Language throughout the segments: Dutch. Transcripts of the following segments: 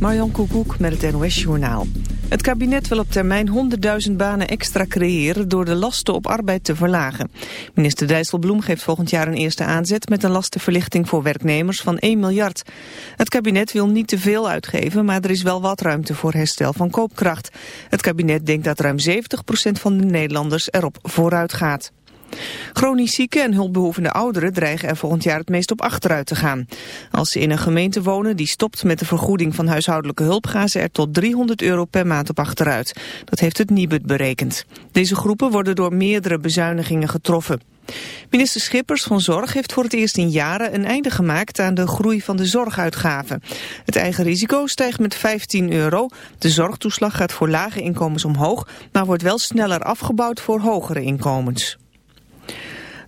Marjan Koekoek met het NOS-journaal. Het kabinet wil op termijn 100.000 banen extra creëren door de lasten op arbeid te verlagen. Minister Dijsselbloem geeft volgend jaar een eerste aanzet met een lastenverlichting voor werknemers van 1 miljard. Het kabinet wil niet te veel uitgeven, maar er is wel wat ruimte voor herstel van koopkracht. Het kabinet denkt dat ruim 70% van de Nederlanders erop vooruit gaat. Chronisch zieke en hulpbehoevende ouderen dreigen er volgend jaar het meest op achteruit te gaan. Als ze in een gemeente wonen die stopt met de vergoeding van huishoudelijke hulp gaan ze er tot 300 euro per maand op achteruit. Dat heeft het Nibud berekend. Deze groepen worden door meerdere bezuinigingen getroffen. Minister Schippers van Zorg heeft voor het eerst in jaren een einde gemaakt aan de groei van de zorguitgaven. Het eigen risico stijgt met 15 euro. De zorgtoeslag gaat voor lage inkomens omhoog, maar wordt wel sneller afgebouwd voor hogere inkomens.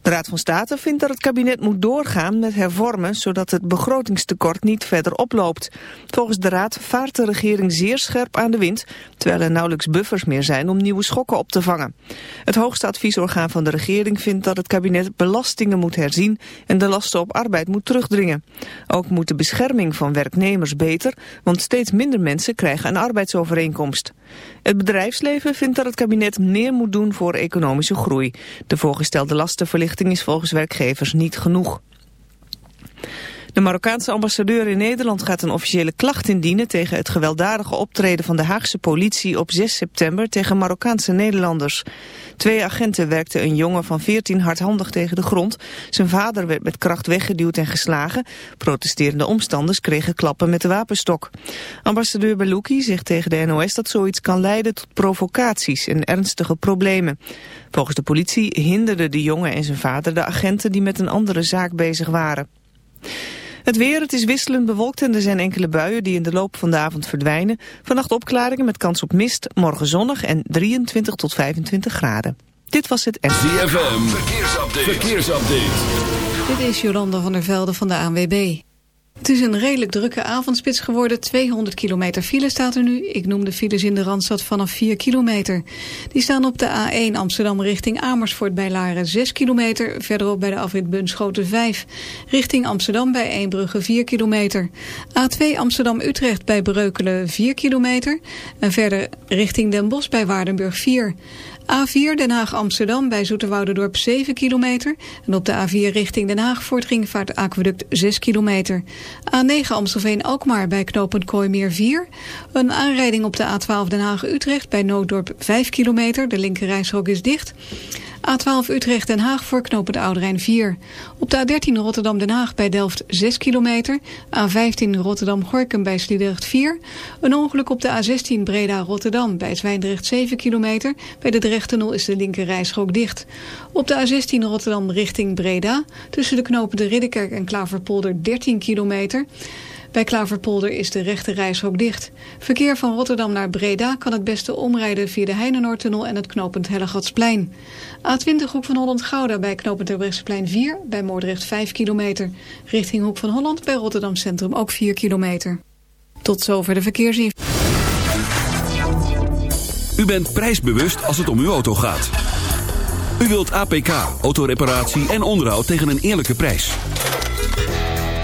De Raad van State vindt dat het kabinet moet doorgaan met hervormen zodat het begrotingstekort niet verder oploopt. Volgens de Raad vaart de regering zeer scherp aan de wind, terwijl er nauwelijks buffers meer zijn om nieuwe schokken op te vangen. Het hoogste adviesorgaan van de regering vindt dat het kabinet belastingen moet herzien en de lasten op arbeid moet terugdringen. Ook moet de bescherming van werknemers beter, want steeds minder mensen krijgen een arbeidsovereenkomst. Het bedrijfsleven vindt dat het kabinet meer moet doen voor economische groei. De voorgestelde lastenverlichting is volgens werkgevers niet genoeg. De Marokkaanse ambassadeur in Nederland gaat een officiële klacht indienen tegen het gewelddadige optreden van de Haagse politie op 6 september tegen Marokkaanse Nederlanders. Twee agenten werkten een jongen van 14 hardhandig tegen de grond. Zijn vader werd met kracht weggeduwd en geslagen. Protesterende omstanders kregen klappen met de wapenstok. Ambassadeur Belouki zegt tegen de NOS dat zoiets kan leiden tot provocaties en ernstige problemen. Volgens de politie hinderden de jongen en zijn vader de agenten die met een andere zaak bezig waren. Het weer, het is wisselend bewolkt en er zijn enkele buien die in de loop van de avond verdwijnen. Vannacht opklaringen met kans op mist, morgen zonnig en 23 tot 25 graden. Dit was het... ZFM, verkeersupdate. verkeersupdate. Dit is Jolanda van der Velde van de ANWB. Het is een redelijk drukke avondspits geworden. 200 kilometer file staat er nu. Ik noem de files in de Randstad vanaf 4 kilometer. Die staan op de A1 Amsterdam richting Amersfoort bij Laren 6 kilometer. Verderop bij de afrit Bunschoten 5. Richting Amsterdam bij Eembrugge 4 kilometer. A2 Amsterdam-Utrecht bij Breukelen 4 kilometer. En verder richting Den Bosch bij Waardenburg 4 A4 Den Haag-Amsterdam bij Zoeterwoudendorp 7 kilometer. En op de A4 richting Den Haag voor het ringvaart aqueduct 6 kilometer. A9 Amstelveen-Alkmaar bij knooppunt Kooimeer 4. Een aanrijding op de A12 Den Haag-Utrecht bij Nooddorp 5 kilometer. De linkerrijstrook is dicht. A12 Utrecht-Den Haag voor knooppunt Ouderijn 4. Op de A13 Rotterdam-Den Haag bij Delft 6 kilometer. A15 Rotterdam-Gorkum bij Sliedrecht 4. Een ongeluk op de A16 Breda-Rotterdam bij Zwijndrecht 7 kilometer. Bij de Drechttunnel is de linker rijstrook dicht. Op de A16 Rotterdam richting Breda. Tussen de knopen de Ridderkerk en Klaverpolder 13 kilometer. Bij Klaverpolder is de rechte reishok dicht. Verkeer van Rotterdam naar Breda kan het beste omrijden via de Heinenoordtunnel en het knooppunt Hellegatsplein. A20 Hoek van Holland-Gouda bij knooppunt Terbrechtseplein 4, bij Moordrecht 5 kilometer. Richting Hoek van Holland bij Rotterdam Centrum ook 4 kilometer. Tot zover de verkeersinformatie. U bent prijsbewust als het om uw auto gaat. U wilt APK, autoreparatie en onderhoud tegen een eerlijke prijs.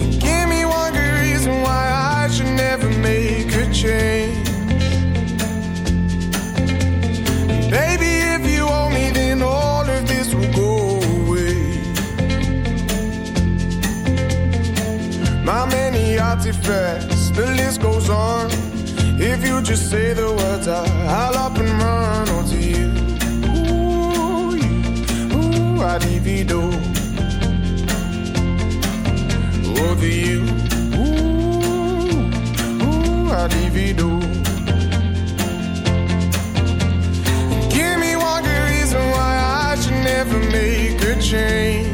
And give me one good reason why I should never make a change. Baby, if you owe me, then all of this will go away. My many artifacts, the list goes on. If you just say the words, I'll up and run onto you. I divido. Over you, ooh, ooh, I divido. Give me one good reason why I should never make a change.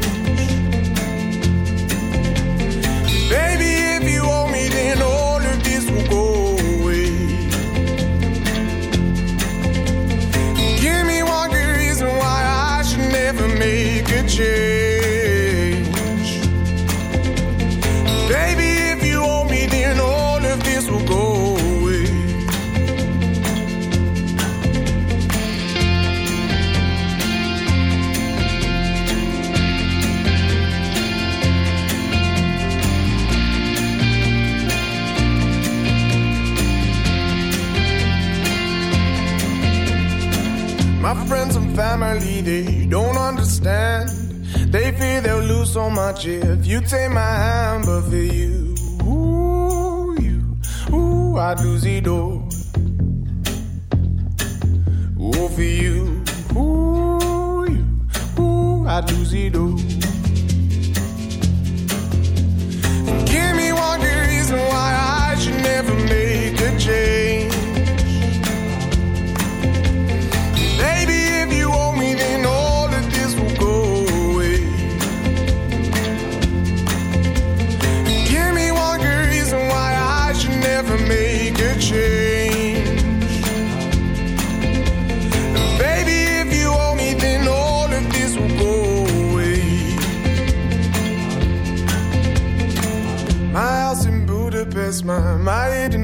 shit. on my. If you take my hand, but for you, ooh, you, ooh, I'd lose it all. Ooh, for you, ooh, you, ooh, I'd lose it all.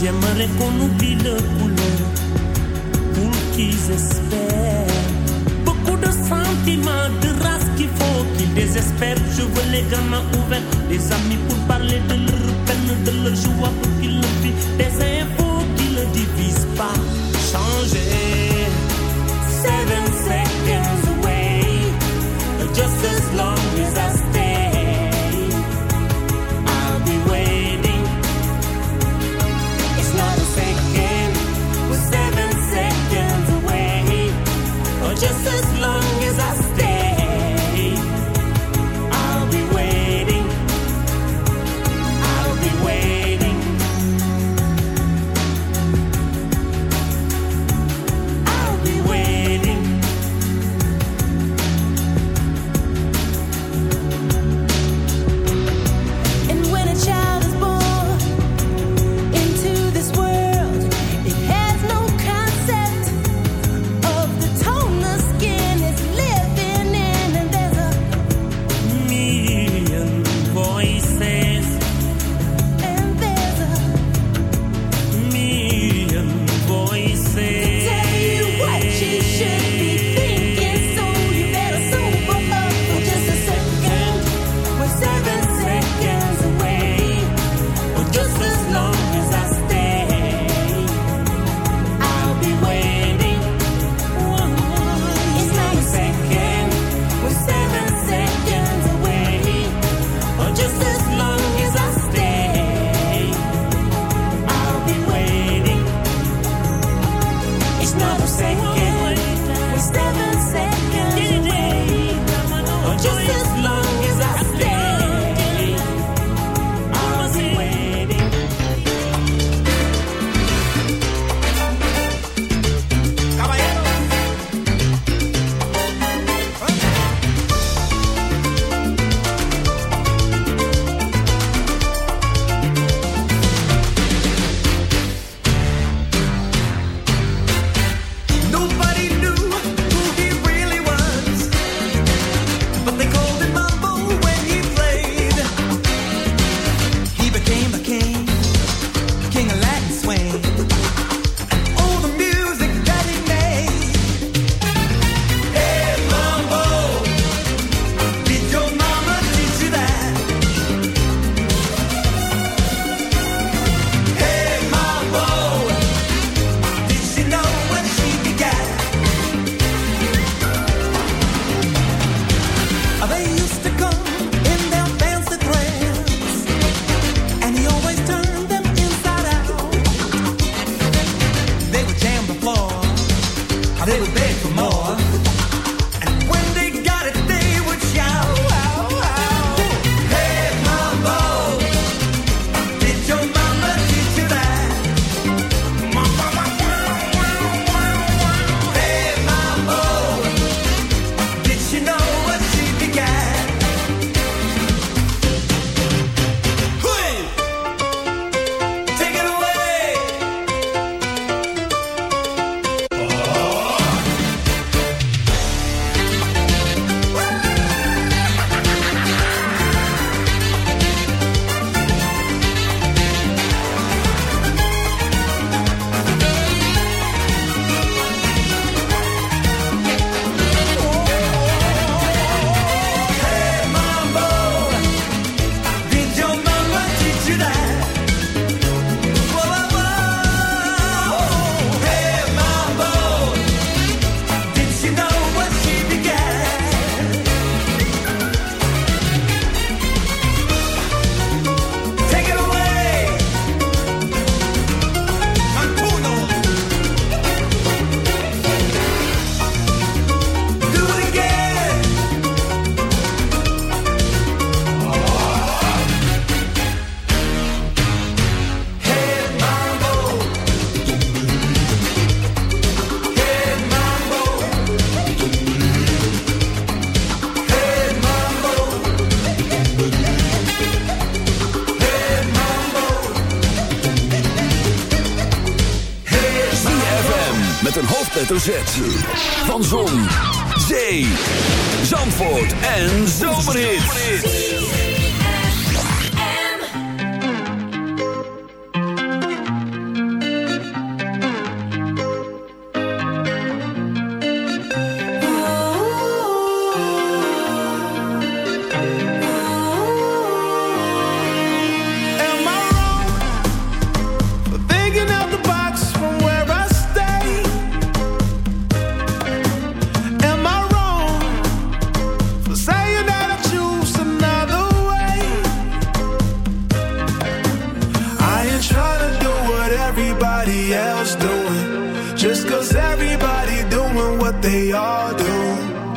J'aimerais qu'on oublie couleur pour qu'ils espèrent. Beaucoup de sentiments, de race qu'il faut qu'ils désespèrent. Je veux les gamins ouverts, amis pour parler de leur peine, de leur joie pour qu'ils le vivent. Des infos qui ne divisent pas. Changer. Seven seconds away, just as long. do.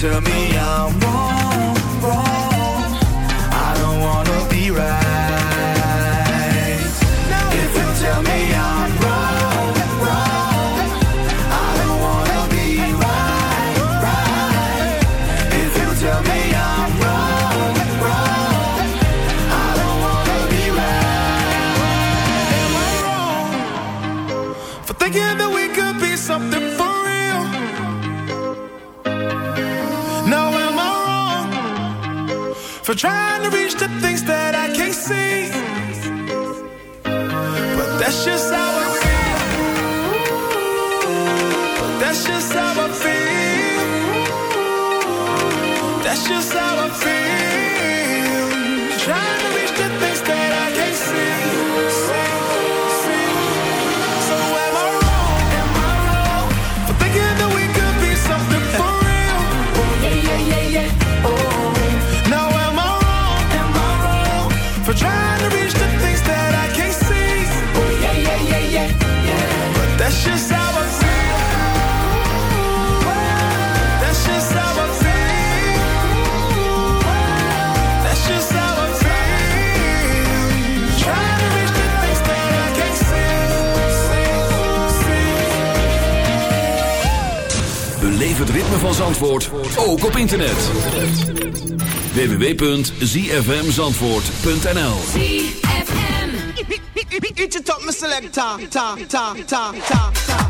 tell me. for trying to reach the ritme van Zandvoort ook op internet. www.zfmzandvoort.nl Eat your top, Mr. Selector. Ta, ta, ta, ta, ta.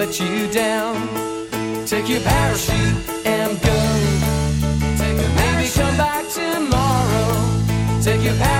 let you down. Take your parachute and go. Take a Maybe come back tomorrow. Take your parachute.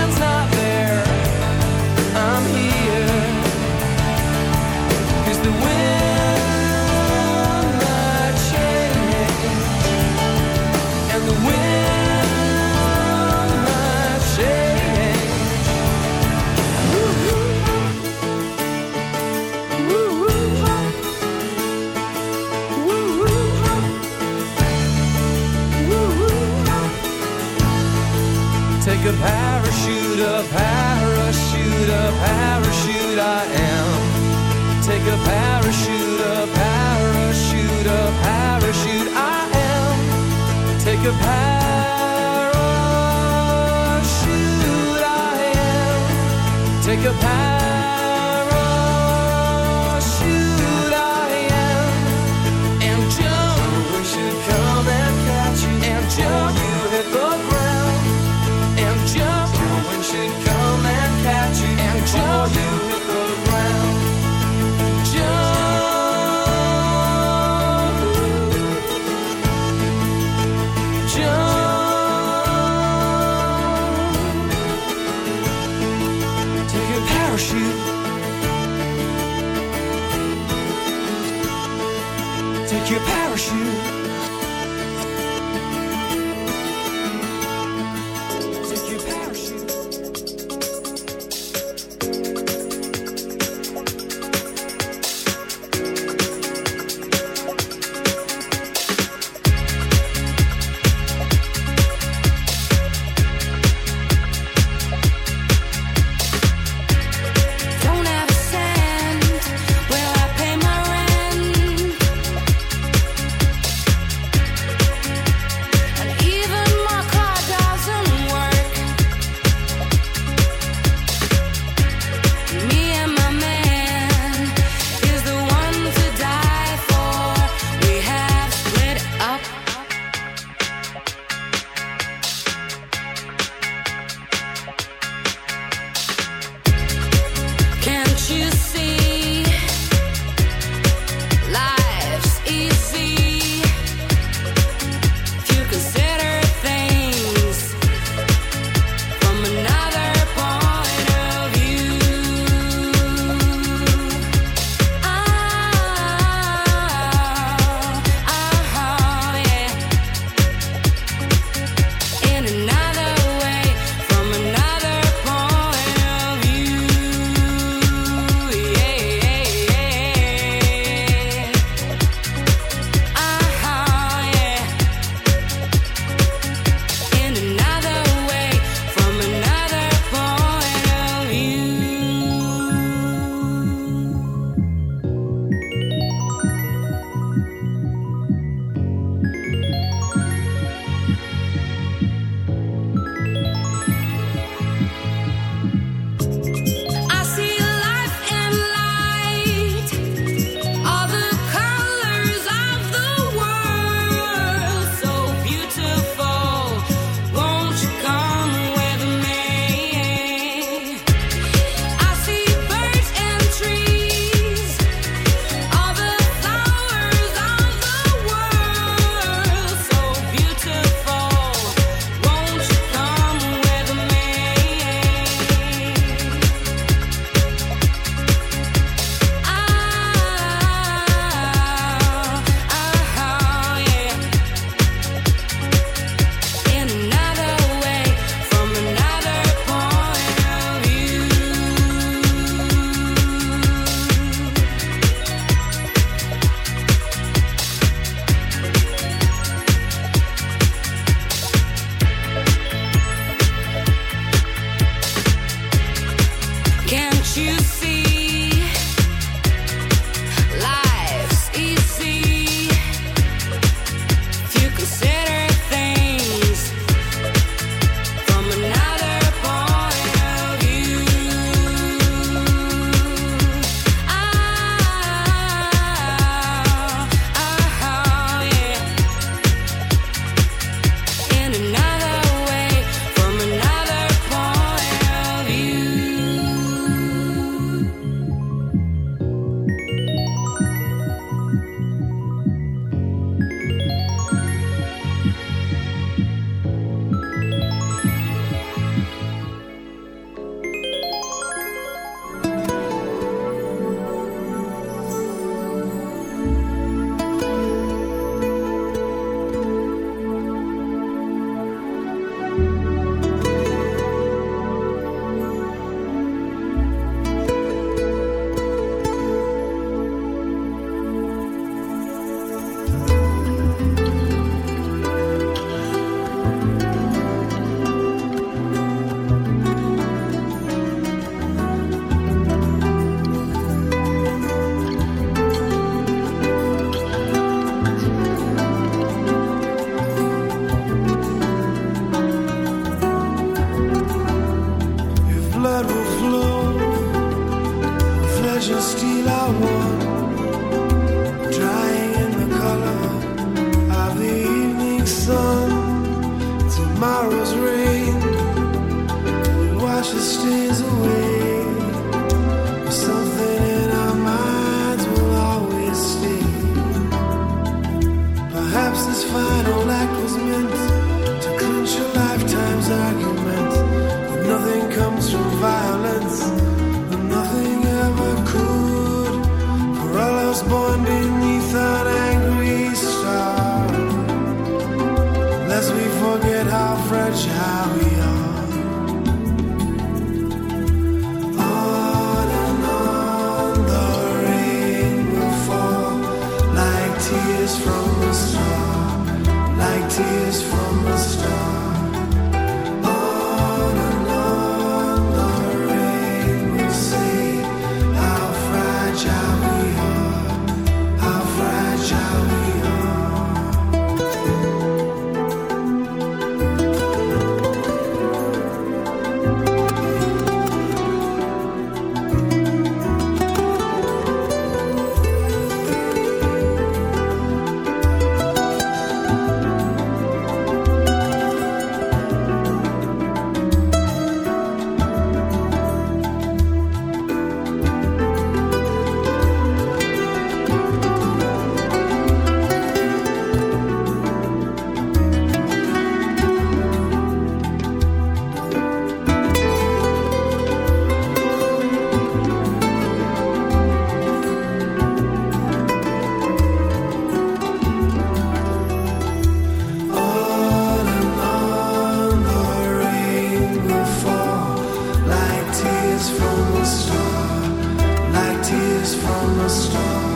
from a star, like tears from a star.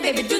baby, do